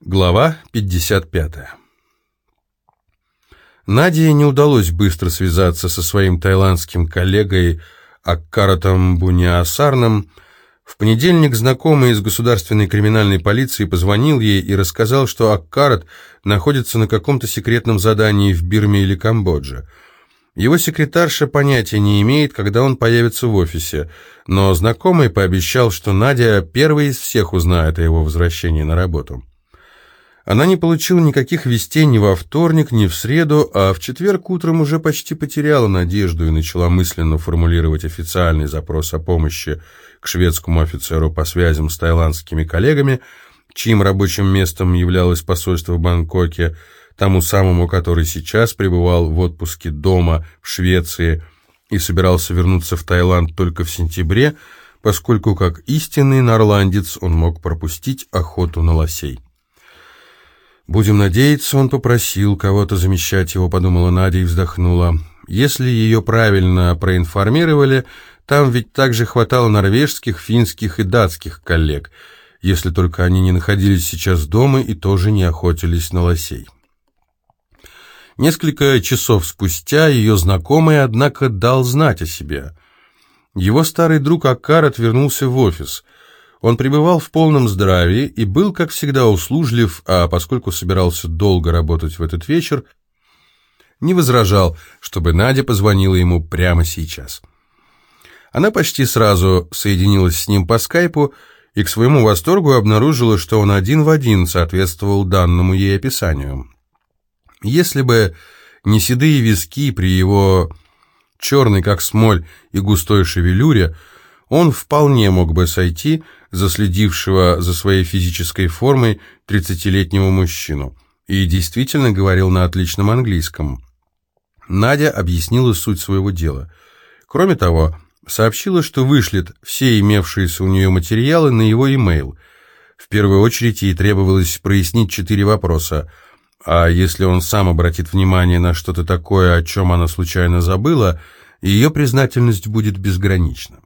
Глава 55 Наде не удалось быстро связаться со своим таиландским коллегой Аккаратом Буниасарном. В понедельник знакомый из государственной криминальной полиции позвонил ей и рассказал, что Аккарат находится на каком-то секретном задании в Бирме или Камбодже – его секретарша понятия не имеет, когда он появится в офисе, но знакомый пообещал, что Надя первой из всех узнает о его возвращении на работу. Она не получила никаких вестей ни во вторник, ни в среду, а в четверг утром уже почти потеряла надежду и начала мысленно формулировать официальный запрос о помощи к шведскому офицеру по связям с таиландскими коллегами, чьим рабочим местом являлось посольство в Бангкоке, тому самому, который сейчас пребывал в отпуске дома в Швеции и собирался вернуться в Таиланд только в сентябре, поскольку как истинный норландец он мог пропустить охоту на лосей. «Будем надеяться, он попросил кого-то замещать его», — подумала Надя и вздохнула. «Если ее правильно проинформировали, там ведь также хватало норвежских, финских и датских коллег, если только они не находились сейчас дома и тоже не охотились на лосей». Несколько часов спустя ее знакомый, однако, дал знать о себе. Его старый друг Аккар отвернулся в офис. Он пребывал в полном здравии и был, как всегда, услужлив, а поскольку собирался долго работать в этот вечер, не возражал, чтобы Надя позвонила ему прямо сейчас. Она почти сразу соединилась с ним по скайпу и к своему восторгу обнаружила, что он один в один соответствовал данному ей описанию. Если бы не седые виски при его черной, как смоль, и густой шевелюре, он вполне мог бы сойти за следившего за своей физической формой тридцатилетнего мужчину и действительно говорил на отличном английском. Надя объяснила суть своего дела. Кроме того, сообщила, что вышлет все имевшиеся у нее материалы на его e-mail. В первую очередь ей требовалось прояснить четыре вопроса – а если он сам обратит внимание на что-то такое, о чем она случайно забыла, ее признательность будет безгранична.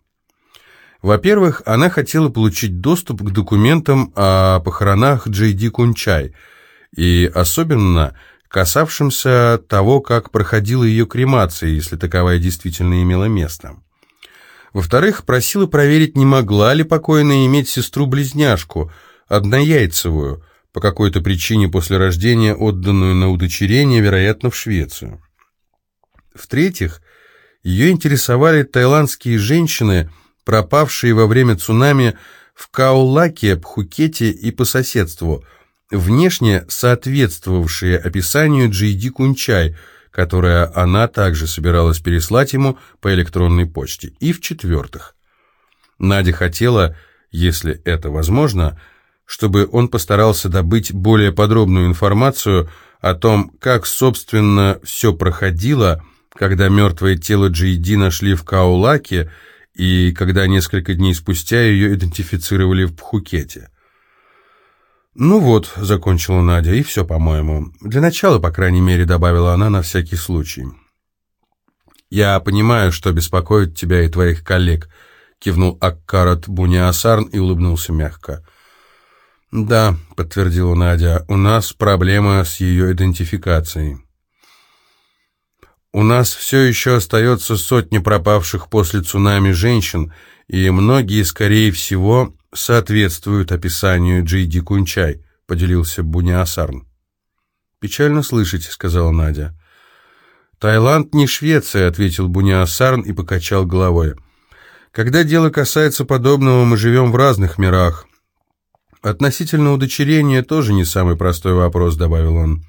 Во-первых, она хотела получить доступ к документам о похоронах Джейди Кунчай, и особенно касавшимся того, как проходила ее кремация, если таковая действительно имела место. Во-вторых, просила проверить, не могла ли покойная иметь сестру-близняшку, однояйцевую, по какой-то причине после рождения отданную на удочерение, вероятно, в Швецию. В-третьих, ее интересовали таиландские женщины, пропавшие во время цунами в Каулаке, Пхукете и по соседству, внешне соответствовавшие описанию Джейди Кунчай, которое она также собиралась переслать ему по электронной почте. И в-четвертых, Надя хотела, если это возможно, чтобы он постарался добыть более подробную информацию о том, как, собственно, все проходило, когда мертвое тело Джейди нашли в Каулаке и когда несколько дней спустя ее идентифицировали в Пхукете. «Ну вот», — закончила Надя, — «и все, по-моему. Для начала, по крайней мере, добавила она на всякий случай». «Я понимаю, что беспокоит тебя и твоих коллег», — кивнул Аккарат Буниасарн и улыбнулся мягко. «Да», — подтвердила Надя, — «у нас проблема с ее идентификацией». «У нас все еще остается сотни пропавших после цунами женщин, и многие, скорее всего, соответствуют описанию Джейди Кунчай», — поделился Буниасарн. «Печально слышать», — сказала Надя. «Таиланд не Швеция», — ответил Буниасарн и покачал головой. «Когда дело касается подобного, мы живем в разных мирах. «Относительно удочерения тоже не самый простой вопрос», — добавил он.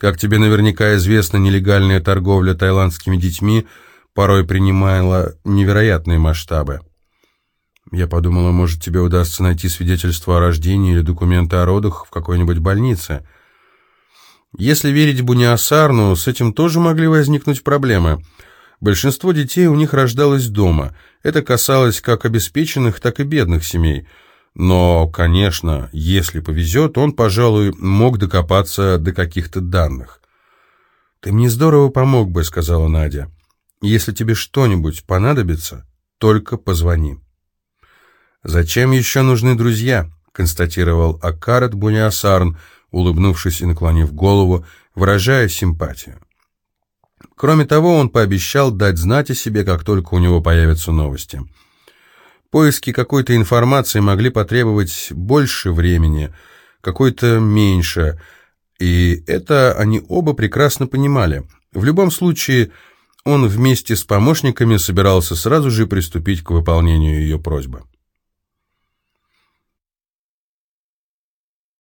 «Как тебе наверняка известно, нелегальная торговля таиландскими детьми порой принимала невероятные масштабы». Я подумала, может, тебе удастся найти свидетельство о рождении или документы о родах в какой-нибудь больнице. Если верить Буниасарну, с этим тоже могли возникнуть проблемы. Большинство детей у них рождалось дома. Это касалось как обеспеченных, так и бедных семей – но, конечно, если повезет, он, пожалуй, мог докопаться до каких-то данных. «Ты мне здорово помог бы», — сказала Надя. «Если тебе что-нибудь понадобится, только позвони». «Зачем еще нужны друзья?» констатировал Аккарат Буниасарн, улыбнувшись и наклонив голову, выражая симпатию. Кроме того, он пообещал дать знать о себе, как только у него появятся новости. Поиски какой-то информации могли потребовать больше времени, какой-то меньше, и это они оба прекрасно понимали. В любом случае, он вместе с помощниками собирался сразу же приступить к выполнению ее просьбы.